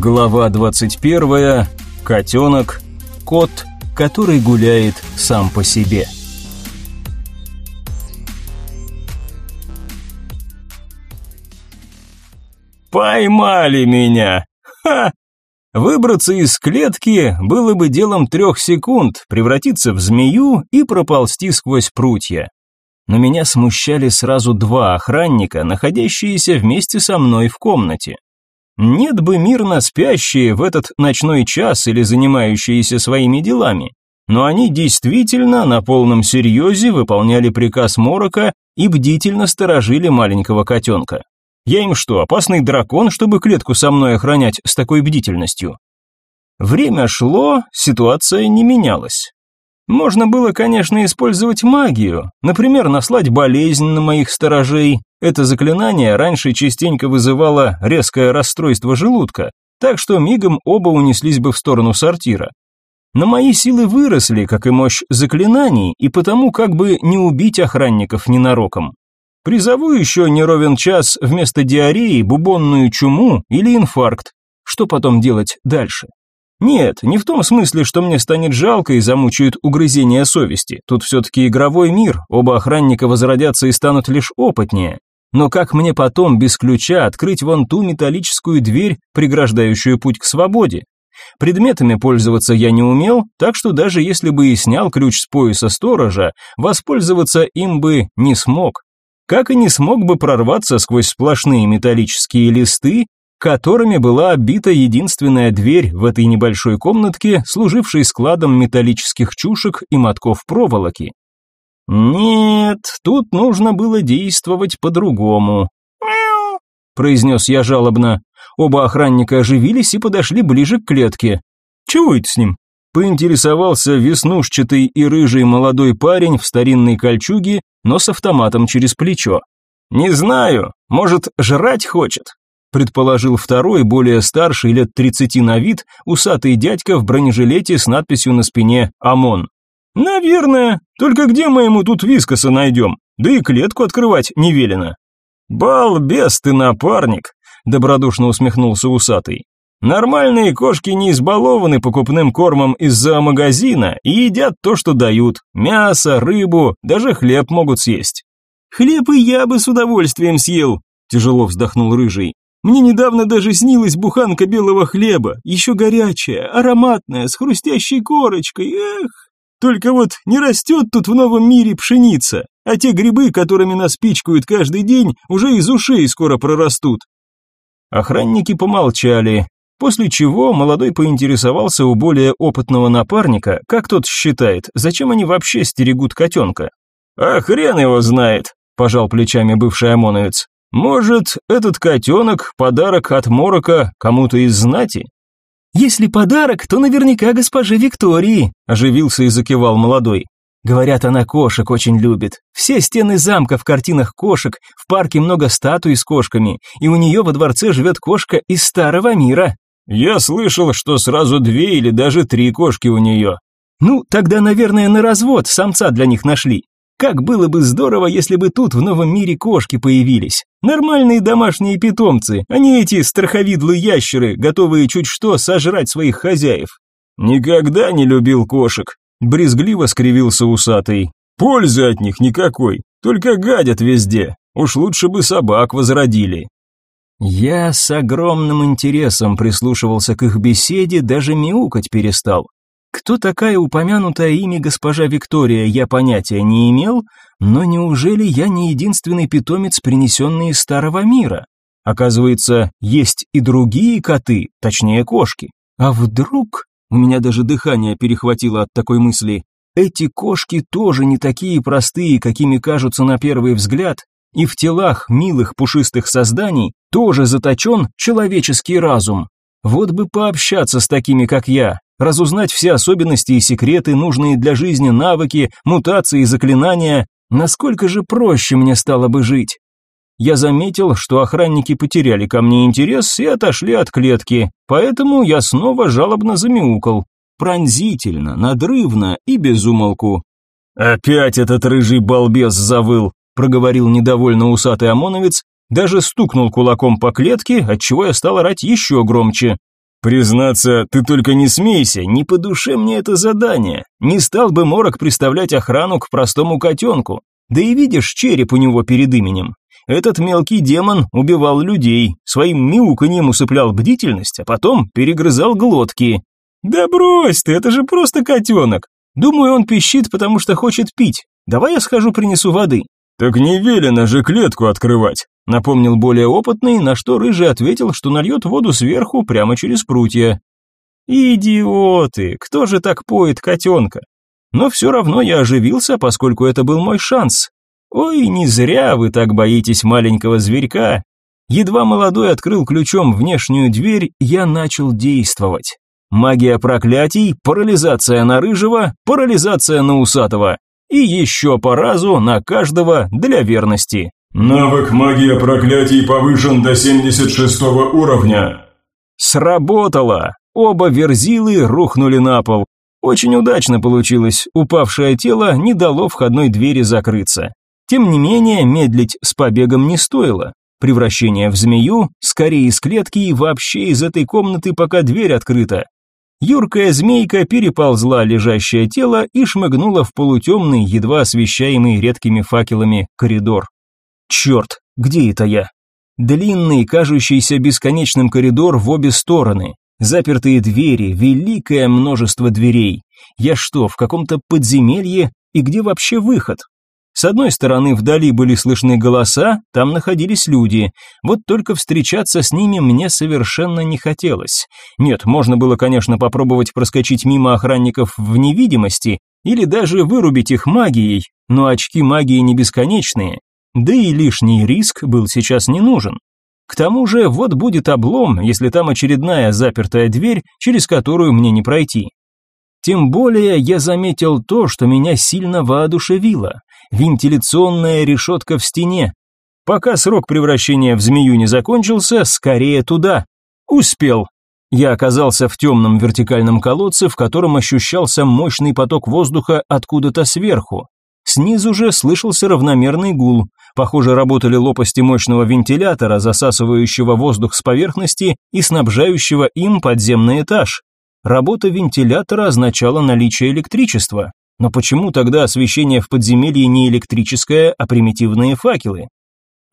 Глава 21. Котенок. Кот, который гуляет сам по себе. Поймали меня! Ха! Выбраться из клетки было бы делом трех секунд, превратиться в змею и проползти сквозь прутья. Но меня смущали сразу два охранника, находящиеся вместе со мной в комнате. Нет бы мирно спящие в этот ночной час или занимающиеся своими делами, но они действительно на полном серьезе выполняли приказ Морока и бдительно сторожили маленького котенка. Я им что, опасный дракон, чтобы клетку со мной охранять с такой бдительностью? Время шло, ситуация не менялась. Можно было, конечно, использовать магию, например, наслать болезнь на моих сторожей. Это заклинание раньше частенько вызывало резкое расстройство желудка, так что мигом оба унеслись бы в сторону сортира. Но мои силы выросли, как и мощь заклинаний, и потому как бы не убить охранников ненароком. Призову еще не ровен час вместо диареи бубонную чуму или инфаркт. Что потом делать дальше? Нет, не в том смысле, что мне станет жалко и замучают угрызения совести. Тут все-таки игровой мир, оба охранника возродятся и станут лишь опытнее. Но как мне потом без ключа открыть вон ту металлическую дверь, преграждающую путь к свободе? Предметами пользоваться я не умел, так что даже если бы и снял ключ с пояса сторожа, воспользоваться им бы не смог как и не смог бы прорваться сквозь сплошные металлические листы, которыми была обита единственная дверь в этой небольшой комнатке, служившей складом металлических чушек и мотков проволоки. Нет, тут нужно было действовать по-другому. Произнес я жалобно. Оба охранника оживились и подошли ближе к клетке. Чего это с ним? Поинтересовался веснушчатый и рыжий молодой парень в старинной кольчуге но с автоматом через плечо. «Не знаю, может, жрать хочет?» Предположил второй, более старший, лет тридцати на вид, усатый дядька в бронежилете с надписью на спине «ОМОН». «Наверное, только где мы ему тут вискоса найдем? Да и клетку открывать не велено». «Балбес ты, напарник!» – добродушно усмехнулся усатый. «Нормальные кошки не избалованы покупным кормом из за магазина и едят то, что дают. Мясо, рыбу, даже хлеб могут съесть». «Хлеб и я бы с удовольствием съел», – тяжело вздохнул Рыжий. «Мне недавно даже снилась буханка белого хлеба, еще горячая, ароматная, с хрустящей корочкой, эх! Только вот не растет тут в новом мире пшеница, а те грибы, которыми нас пичкают каждый день, уже из ушей скоро прорастут». Охранники помолчали, После чего молодой поинтересовался у более опытного напарника, как тот считает, зачем они вообще стерегут котенка. «А хрен его знает», – пожал плечами бывший ОМОНовец. «Может, этот котенок – подарок от Морока кому-то из знати?» «Если подарок, то наверняка госпоже Виктории», – оживился и закивал молодой. Говорят, она кошек очень любит. Все стены замка в картинах кошек, в парке много статуй с кошками, и у нее во дворце живет кошка из старого мира. Я слышал, что сразу две или даже три кошки у нее. Ну, тогда, наверное, на развод самца для них нашли. Как было бы здорово, если бы тут в новом мире кошки появились. Нормальные домашние питомцы, а не эти страховидлые ящеры, готовые чуть что сожрать своих хозяев. Никогда не любил кошек, брезгливо скривился усатый. Пользы от них никакой, только гадят везде. Уж лучше бы собак возродили. Я с огромным интересом прислушивался к их беседе, даже мяукать перестал. Кто такая упомянутая ими госпожа Виктория, я понятия не имел, но неужели я не единственный питомец, принесенный из старого мира? Оказывается, есть и другие коты, точнее кошки. А вдруг... У меня даже дыхание перехватило от такой мысли. Эти кошки тоже не такие простые, какими кажутся на первый взгляд, и в телах милых пушистых созданий тоже заточен человеческий разум. Вот бы пообщаться с такими, как я, разузнать все особенности и секреты, нужные для жизни навыки, мутации и заклинания, насколько же проще мне стало бы жить. Я заметил, что охранники потеряли ко мне интерес и отошли от клетки, поэтому я снова жалобно замяукал. Пронзительно, надрывно и без умолку. Опять этот рыжий балбес завыл проговорил недовольно усатый ОМОНовец, даже стукнул кулаком по клетке, отчего я стал орать еще громче. Признаться, ты только не смейся, не по душе мне это задание. Не стал бы Морок приставлять охрану к простому котенку. Да и видишь череп у него перед именем. Этот мелкий демон убивал людей, своим мяуканьем усыплял бдительность, а потом перегрызал глотки. Да брось ты, это же просто котенок. Думаю, он пищит, потому что хочет пить. Давай я схожу принесу воды. Так не велено же клетку открывать. Напомнил более опытный, на что Рыжий ответил, что нальет воду сверху прямо через прутья. Идиоты, кто же так поет котенка? Но все равно я оживился, поскольку это был мой шанс. Ой, не зря вы так боитесь маленького зверька. Едва молодой открыл ключом внешнюю дверь, я начал действовать. Магия проклятий, парализация на рыжего, парализация на усатого. И еще по разу на каждого для верности. Навык магия проклятий повышен до 76 уровня. Сработало. Оба верзилы рухнули на пол. Очень удачно получилось. Упавшее тело не дало входной двери закрыться. Тем не менее, медлить с побегом не стоило. Превращение в змею, скорее из клетки и вообще из этой комнаты, пока дверь открыта. Юркая змейка переползла лежащее тело и шмыгнула в полутемный, едва освещаемый редкими факелами, коридор. Черт, где это я? Длинный, кажущийся бесконечным коридор в обе стороны. Запертые двери, великое множество дверей. Я что, в каком-то подземелье? И где вообще выход? С одной стороны вдали были слышны голоса, там находились люди. Вот только встречаться с ними мне совершенно не хотелось. Нет, можно было, конечно, попробовать проскочить мимо охранников в невидимости или даже вырубить их магией, но очки магии не бесконечные, да и лишний риск был сейчас не нужен. К тому же вот будет облом, если там очередная запертая дверь, через которую мне не пройти. Тем более я заметил то, что меня сильно воодушевило. Вентиляционная решетка в стене. Пока срок превращения в змею не закончился, скорее туда. Успел. Я оказался в темном вертикальном колодце, в котором ощущался мощный поток воздуха откуда-то сверху. Снизу же слышался равномерный гул. Похоже, работали лопасти мощного вентилятора, засасывающего воздух с поверхности и снабжающего им подземный этаж. Работа вентилятора означала наличие электричества. Но почему тогда освещение в подземелье не электрическое, а примитивные факелы?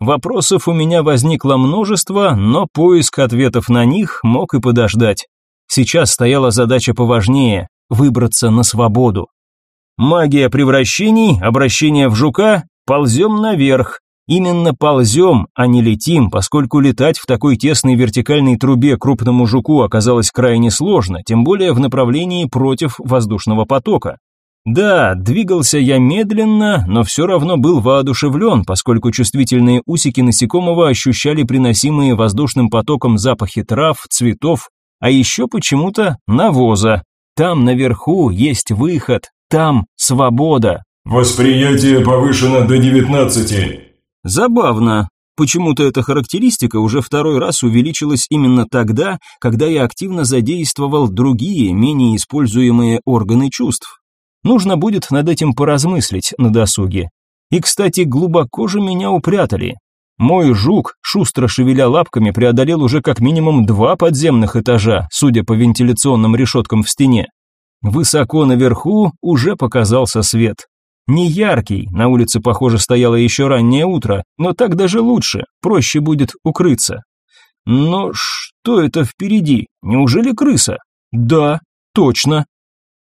Вопросов у меня возникло множество, но поиск ответов на них мог и подождать. Сейчас стояла задача поважнее – выбраться на свободу. Магия превращений, обращение в жука, ползем наверх. Именно ползем, а не летим, поскольку летать в такой тесной вертикальной трубе крупному жуку оказалось крайне сложно, тем более в направлении против воздушного потока. Да, двигался я медленно, но все равно был воодушевлен, поскольку чувствительные усики насекомого ощущали приносимые воздушным потоком запахи трав, цветов, а еще почему-то навоза. Там наверху есть выход, там свобода. Восприятие повышено до 19. Забавно. Почему-то эта характеристика уже второй раз увеличилась именно тогда, когда я активно задействовал другие, менее используемые органы чувств. Нужно будет над этим поразмыслить на досуге. И, кстати, глубоко же меня упрятали. Мой жук, шустро шевеля лапками, преодолел уже как минимум два подземных этажа, судя по вентиляционным решеткам в стене. Высоко наверху уже показался свет. Не яркий, на улице, похоже, стояло еще раннее утро, но так даже лучше, проще будет укрыться. Но что это впереди? Неужели крыса? Да, точно.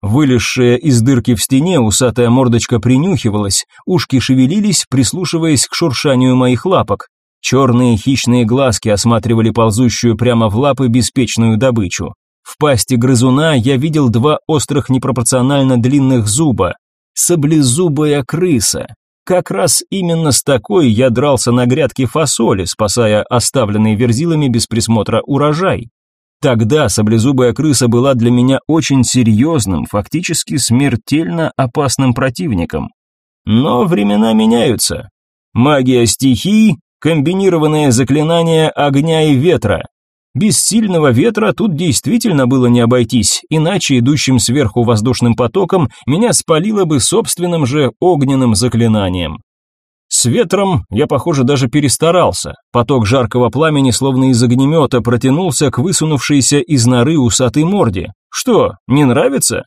Вылезшая из дырки в стене усатая мордочка принюхивалась, ушки шевелились, прислушиваясь к шуршанию моих лапок. Черные хищные глазки осматривали ползущую прямо в лапы беспечную добычу. В пасти грызуна я видел два острых непропорционально длинных зуба. Саблезубая крыса. Как раз именно с такой я дрался на грядке фасоли, спасая оставленный верзилами без присмотра урожай. Тогда саблезубая крыса была для меня очень серьезным, фактически смертельно опасным противником. Но времена меняются. Магия стихий, комбинированное заклинание огня и ветра, без сильного ветра тут действительно было не обойтись, иначе идущим сверху воздушным потоком меня спалило бы собственным же огненным заклинанием. С ветром я, похоже, даже перестарался. Поток жаркого пламени, словно из огнемета, протянулся к высунувшейся из норы усатой морде. Что, не нравится?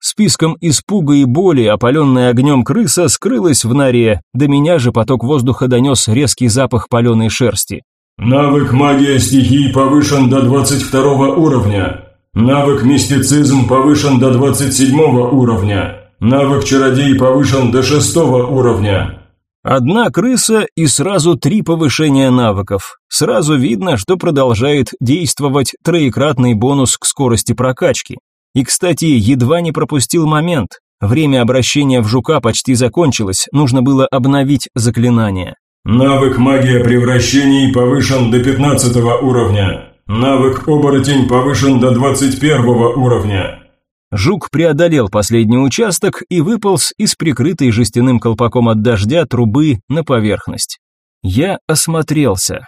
Списком испуга и боли, опаленная огнем крыса, скрылась в норе, до меня же поток воздуха донес резкий запах паленой шерсти. Навык магия стихий повышен до 22 уровня. Навык мистицизм повышен до 27 уровня. Навык чародей повышен до 6 уровня. Одна крыса и сразу три повышения навыков. Сразу видно, что продолжает действовать троекратный бонус к скорости прокачки. И, кстати, едва не пропустил момент. Время обращения в жука почти закончилось, нужно было обновить заклинание. Навык магия превращений повышен до 15 уровня. Навык оборотень повышен до 21 уровня. Жук преодолел последний участок и выполз из прикрытой жестяным колпаком от дождя трубы на поверхность. Я осмотрелся.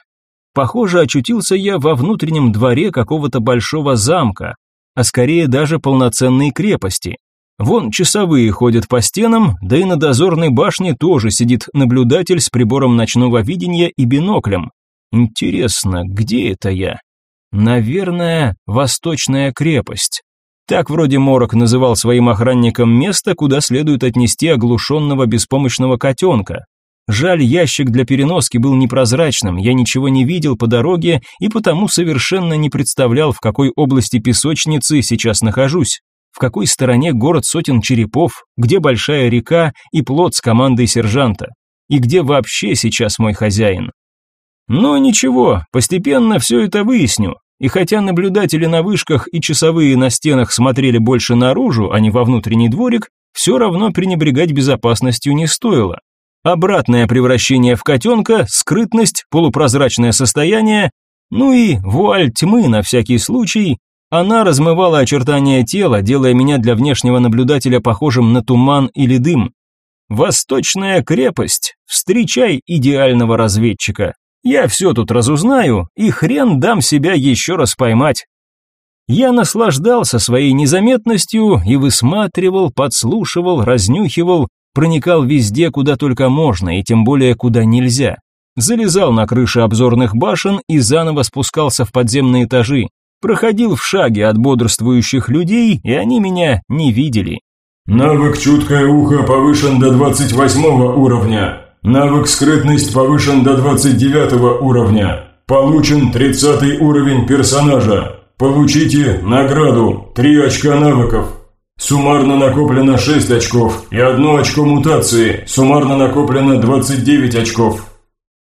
Похоже, очутился я во внутреннем дворе какого-то большого замка, а скорее даже полноценной крепости. Вон часовые ходят по стенам, да и на дозорной башне тоже сидит наблюдатель с прибором ночного видения и биноклем. Интересно, где это я? Наверное, Восточная крепость. Так вроде Морок называл своим охранникам место, куда следует отнести оглушенного беспомощного котенка. Жаль, ящик для переноски был непрозрачным, я ничего не видел по дороге и потому совершенно не представлял, в какой области песочницы сейчас нахожусь. В какой стороне город сотен черепов, где большая река и плот с командой сержанта. И где вообще сейчас мой хозяин. Но ничего, постепенно все это выясню. И хотя наблюдатели на вышках и часовые на стенах смотрели больше наружу, а не во внутренний дворик, все равно пренебрегать безопасностью не стоило. Обратное превращение в котенка, скрытность, полупрозрачное состояние, ну и вуаль тьмы на всякий случай, она размывала очертания тела, делая меня для внешнего наблюдателя похожим на туман или дым. Восточная крепость, встречай идеального разведчика. Я все тут разузнаю, и хрен дам себя еще раз поймать. Я наслаждался своей незаметностью и высматривал, подслушивал, разнюхивал, проникал везде, куда только можно, и тем более куда нельзя. Залезал на крыши обзорных башен и заново спускался в подземные этажи. Проходил в шаге от бодрствующих людей, и они меня не видели. Навык чуткое ухо повышен до 28 уровня. Навык скрытность повышен до 29 уровня. Получен 30 уровень персонажа. Получите награду 3 очка навыков. Суммарно накоплено 6 очков и 1 очко мутации. Суммарно накоплено 29 очков.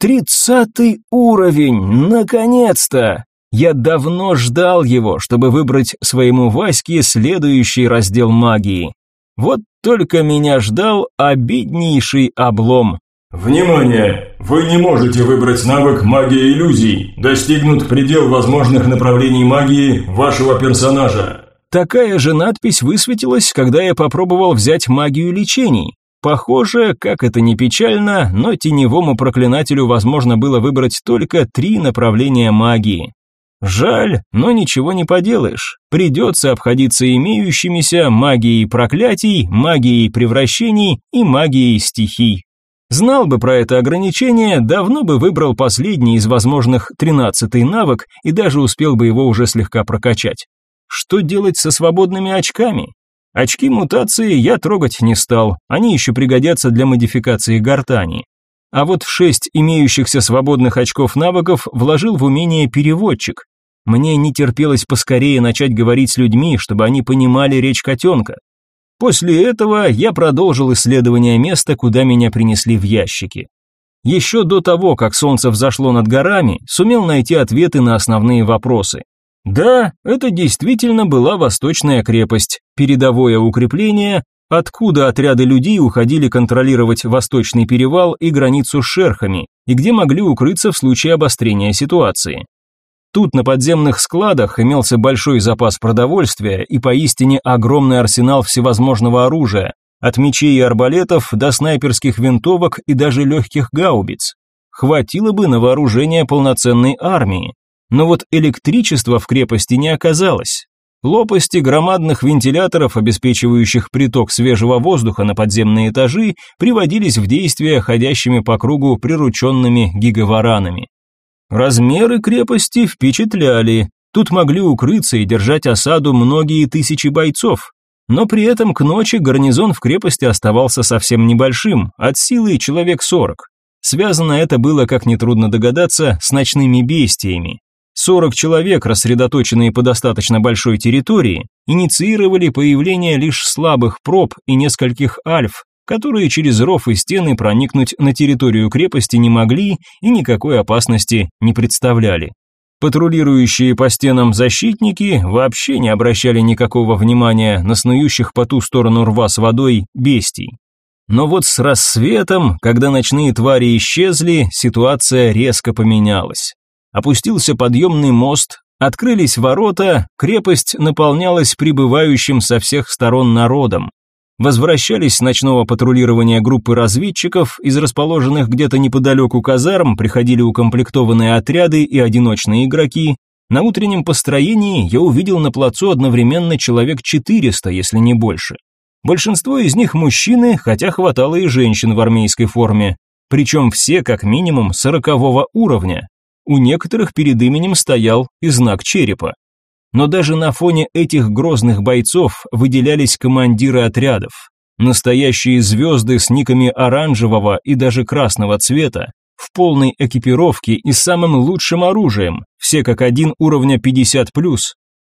Тридцатый уровень, наконец-то! Я давно ждал его, чтобы выбрать своему Ваське следующий раздел магии. Вот только меня ждал обиднейший облом. Внимание! Вы не можете выбрать навык магия иллюзий. Достигнут предел возможных направлений магии вашего персонажа. Такая же надпись высветилась, когда я попробовал взять магию лечений. Похоже, как это не печально, но теневому проклинателю возможно было выбрать только три направления магии. Жаль, но ничего не поделаешь. Придется обходиться имеющимися магией проклятий, магией превращений и магией стихий. Знал бы про это ограничение, давно бы выбрал последний из возможных тринадцатый навык и даже успел бы его уже слегка прокачать. Что делать со свободными очками? Очки мутации я трогать не стал, они еще пригодятся для модификации гортани. А вот в шесть имеющихся свободных очков навыков вложил в умение переводчик. Мне не терпелось поскорее начать говорить с людьми, чтобы они понимали речь котенка. После этого я продолжил исследование места, куда меня принесли в ящики. Еще до того, как солнце взошло над горами, сумел найти ответы на основные вопросы. Да, это действительно была восточная крепость, передовое укрепление, откуда отряды людей уходили контролировать Восточный перевал и границу с шерхами, и где могли укрыться в случае обострения ситуации. Тут на подземных складах имелся большой запас продовольствия и поистине огромный арсенал всевозможного оружия, от мечей и арбалетов до снайперских винтовок и даже легких гаубиц. Хватило бы на вооружение полноценной армии. Но вот электричества в крепости не оказалось. Лопасти громадных вентиляторов, обеспечивающих приток свежего воздуха на подземные этажи, приводились в действие ходящими по кругу прирученными гигаваранами. Размеры крепости впечатляли. Тут могли укрыться и держать осаду многие тысячи бойцов. Но при этом к ночи гарнизон в крепости оставался совсем небольшим, от силы человек сорок. Связано это было, как нетрудно догадаться, с ночными бестиями. 40 человек, рассредоточенные по достаточно большой территории, инициировали появление лишь слабых проб и нескольких альф, которые через ров и стены проникнуть на территорию крепости не могли и никакой опасности не представляли. Патрулирующие по стенам защитники вообще не обращали никакого внимания на снующих по ту сторону рва с водой бестий. Но вот с рассветом, когда ночные твари исчезли, ситуация резко поменялась опустился подъемный мост, открылись ворота, крепость наполнялась прибывающим со всех сторон народом. Возвращались с ночного патрулирования группы разведчиков, из расположенных где-то неподалеку казарм приходили укомплектованные отряды и одиночные игроки. На утреннем построении я увидел на плацу одновременно человек 400, если не больше. Большинство из них мужчины, хотя хватало и женщин в армейской форме. Причем все как минимум сорокового уровня, у некоторых перед именем стоял и знак черепа. Но даже на фоне этих грозных бойцов выделялись командиры отрядов. Настоящие звезды с никами оранжевого и даже красного цвета, в полной экипировке и самым лучшим оружием, все как один уровня 50+.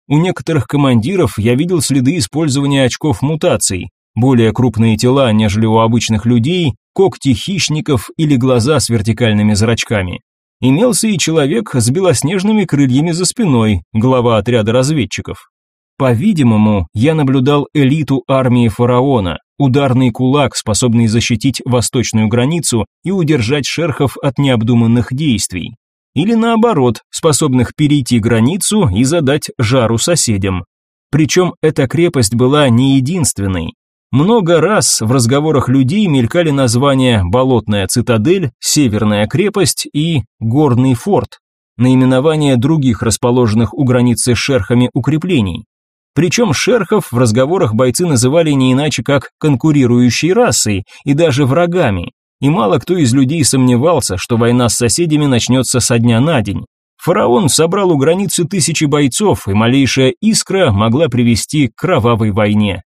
У некоторых командиров я видел следы использования очков мутаций, более крупные тела, нежели у обычных людей, когти хищников или глаза с вертикальными зрачками. Имелся и человек с белоснежными крыльями за спиной, глава отряда разведчиков. По-видимому, я наблюдал элиту армии фараона, ударный кулак, способный защитить восточную границу и удержать шерхов от необдуманных действий. Или наоборот, способных перейти границу и задать жару соседям. Причем эта крепость была не единственной. Много раз в разговорах людей мелькали названия «Болотная цитадель», «Северная крепость» и «Горный форт», наименования других расположенных у границы шерхами укреплений. Причем шерхов в разговорах бойцы называли не иначе как конкурирующей расой и даже врагами, и мало кто из людей сомневался, что война с соседями начнется со дня на день. Фараон собрал у границы тысячи бойцов, и малейшая искра могла привести к кровавой войне.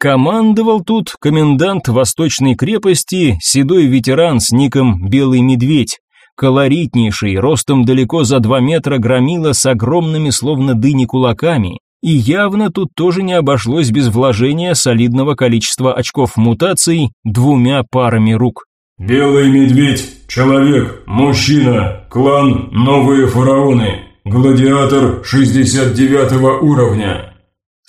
Командовал тут комендант Восточной крепости, седой ветеран с ником Белый Медведь, колоритнейший, ростом далеко за два метра громила с огромными словно дыни кулаками, и явно тут тоже не обошлось без вложения солидного количества очков мутаций двумя парами рук. «Белый медведь, человек, мужчина, клан Новые фараоны, гладиатор 69 уровня,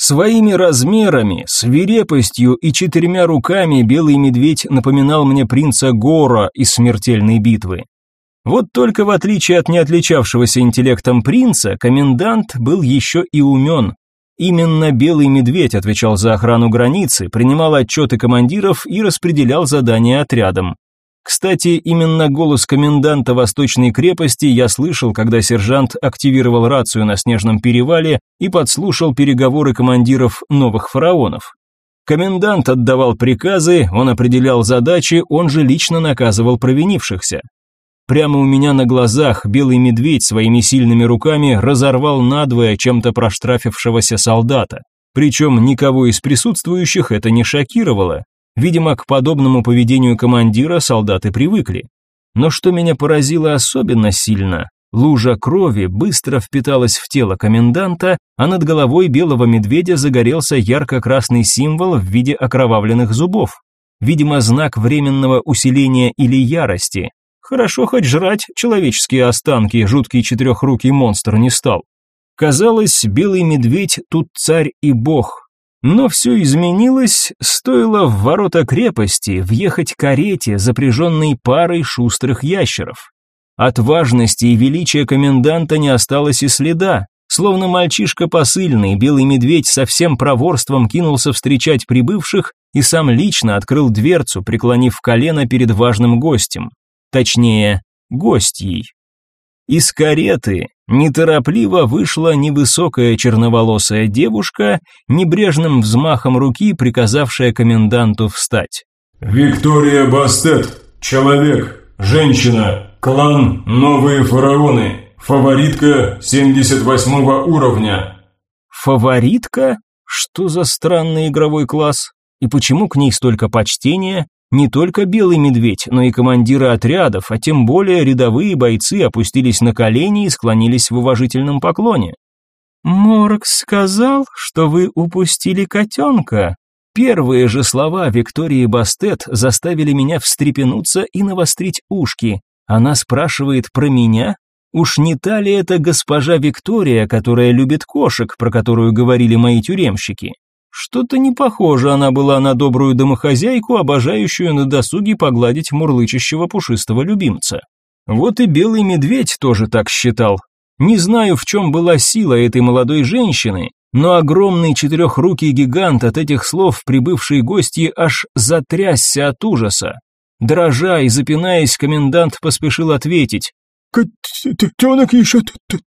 Своими размерами, свирепостью и четырьмя руками белый медведь напоминал мне принца Гора из смертельной битвы. Вот только в отличие от неотличавшегося интеллектом принца, комендант был еще и умен. Именно белый медведь отвечал за охрану границы, принимал отчеты командиров и распределял задания отрядам. Кстати, именно голос коменданта Восточной крепости я слышал, когда сержант активировал рацию на Снежном перевале и подслушал переговоры командиров новых фараонов. Комендант отдавал приказы, он определял задачи, он же лично наказывал провинившихся. Прямо у меня на глазах белый медведь своими сильными руками разорвал надвое чем-то проштрафившегося солдата. Причем никого из присутствующих это не шокировало, Видимо, к подобному поведению командира солдаты привыкли. Но что меня поразило особенно сильно, лужа крови быстро впиталась в тело коменданта, а над головой белого медведя загорелся ярко-красный символ в виде окровавленных зубов. Видимо, знак временного усиления или ярости. Хорошо хоть жрать человеческие останки жуткий четырехрукий монстр не стал. Казалось, белый медведь тут царь и бог, но все изменилось, стоило в ворота крепости въехать карете, запряженной парой шустрых ящеров. От важности и величия коменданта не осталось и следа. Словно мальчишка посыльный, белый медведь со всем проворством кинулся встречать прибывших и сам лично открыл дверцу, преклонив колено перед важным гостем. Точнее, гостьей. Из кареты неторопливо вышла невысокая черноволосая девушка, небрежным взмахом руки приказавшая коменданту встать. «Виктория Бастет, человек, женщина, клан Новые Фараоны, фаворитка 78 уровня». «Фаворитка? Что за странный игровой класс? И почему к ней столько почтения? Не только белый медведь, но и командиры отрядов, а тем более рядовые бойцы опустились на колени и склонились в уважительном поклоне. «Моркс сказал, что вы упустили котенка». Первые же слова Виктории Бастет заставили меня встрепенуться и навострить ушки. Она спрашивает про меня? Уж не та ли это госпожа Виктория, которая любит кошек, про которую говорили мои тюремщики? Что-то не похоже она была на добрую домохозяйку, обожающую на досуге погладить мурлычащего пушистого любимца. Вот и белый медведь тоже так считал. Не знаю, в чем была сила этой молодой женщины, но огромный четырехрукий гигант от этих слов прибывшей гости аж затрясся от ужаса. Дрожа и запинаясь, комендант поспешил ответить. «Котенок еще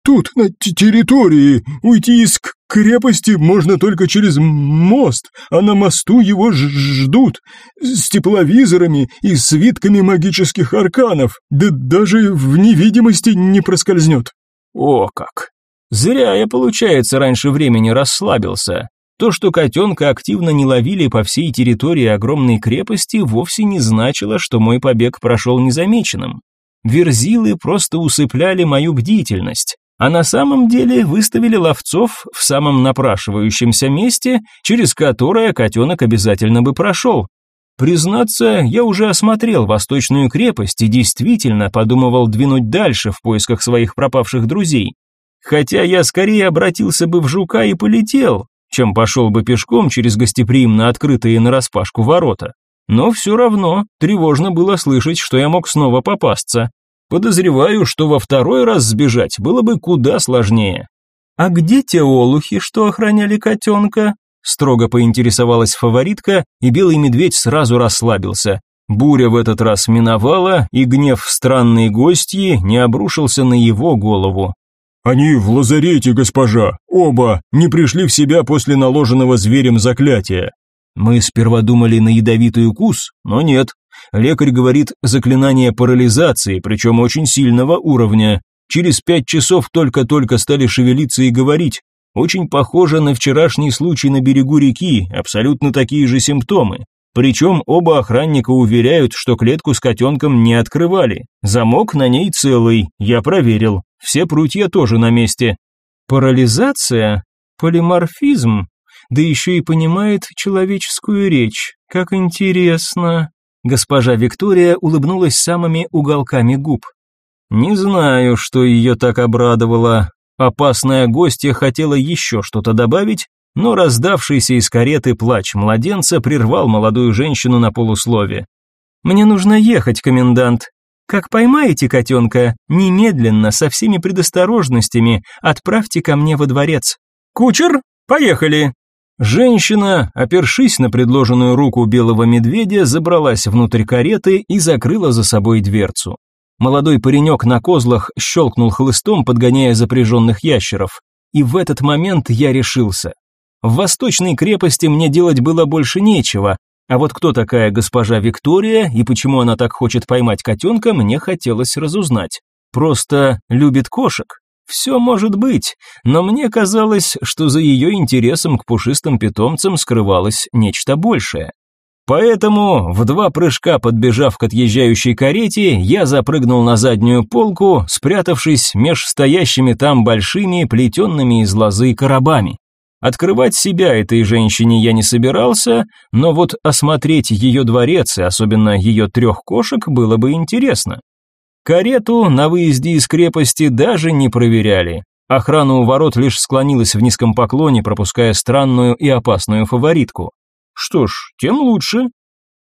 тут, на территории. Уйти из крепости можно только через мост, а на мосту его ждут. С тепловизорами и свитками магических арканов. Да даже в невидимости не проскользнет». «О как! Зря я, получается, раньше времени расслабился. То, что котенка активно не ловили по всей территории огромной крепости, вовсе не значило, что мой побег прошел незамеченным. Верзилы просто усыпляли мою бдительность, а на самом деле выставили ловцов в самом напрашивающемся месте, через которое котенок обязательно бы прошел. Признаться, я уже осмотрел восточную крепость и действительно подумывал двинуть дальше в поисках своих пропавших друзей. Хотя я скорее обратился бы в жука и полетел, чем пошел бы пешком через гостеприимно открытые нараспашку ворота. Но все равно тревожно было слышать, что я мог снова попасться. Подозреваю, что во второй раз сбежать было бы куда сложнее. «А где те олухи, что охраняли котенка?» Строго поинтересовалась фаворитка, и белый медведь сразу расслабился. Буря в этот раз миновала, и гнев странной гостьи не обрушился на его голову. «Они в лазарете, госпожа, оба, не пришли в себя после наложенного зверем заклятия. Мы сперва думали на ядовитый укус, но нет. Лекарь говорит заклинание парализации, причем очень сильного уровня. Через пять часов только-только стали шевелиться и говорить. Очень похоже на вчерашний случай на берегу реки, абсолютно такие же симптомы. Причем оба охранника уверяют, что клетку с котенком не открывали. Замок на ней целый, я проверил. Все прутья тоже на месте. Парализация? Полиморфизм? да еще и понимает человеческую речь. Как интересно. Госпожа Виктория улыбнулась самыми уголками губ. Не знаю, что ее так обрадовало. Опасная гостья хотела еще что-то добавить, но раздавшийся из кареты плач младенца прервал молодую женщину на полуслове. «Мне нужно ехать, комендант. Как поймаете котенка, немедленно, со всеми предосторожностями, отправьте ко мне во дворец. Кучер, поехали!» Женщина, опершись на предложенную руку белого медведя, забралась внутрь кареты и закрыла за собой дверцу. Молодой паренек на козлах щелкнул хлыстом, подгоняя запряженных ящеров. И в этот момент я решился. В восточной крепости мне делать было больше нечего, а вот кто такая госпожа Виктория и почему она так хочет поймать котенка, мне хотелось разузнать. Просто любит кошек. Все может быть, но мне казалось, что за ее интересом к пушистым питомцам скрывалось нечто большее. Поэтому, в два прыжка подбежав к отъезжающей карете, я запрыгнул на заднюю полку, спрятавшись меж стоящими там большими, плетенными из лозы коробами. Открывать себя этой женщине я не собирался, но вот осмотреть ее дворец и особенно ее трех кошек было бы интересно. Карету на выезде из крепости даже не проверяли. Охрана у ворот лишь склонилась в низком поклоне, пропуская странную и опасную фаворитку. Что ж, тем лучше.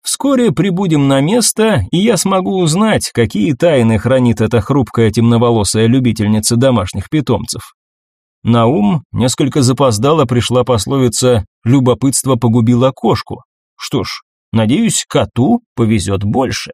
Вскоре прибудем на место, и я смогу узнать, какие тайны хранит эта хрупкая темноволосая любительница домашних питомцев. На ум несколько запоздало пришла пословица «любопытство погубило кошку». Что ж, надеюсь, коту повезет больше.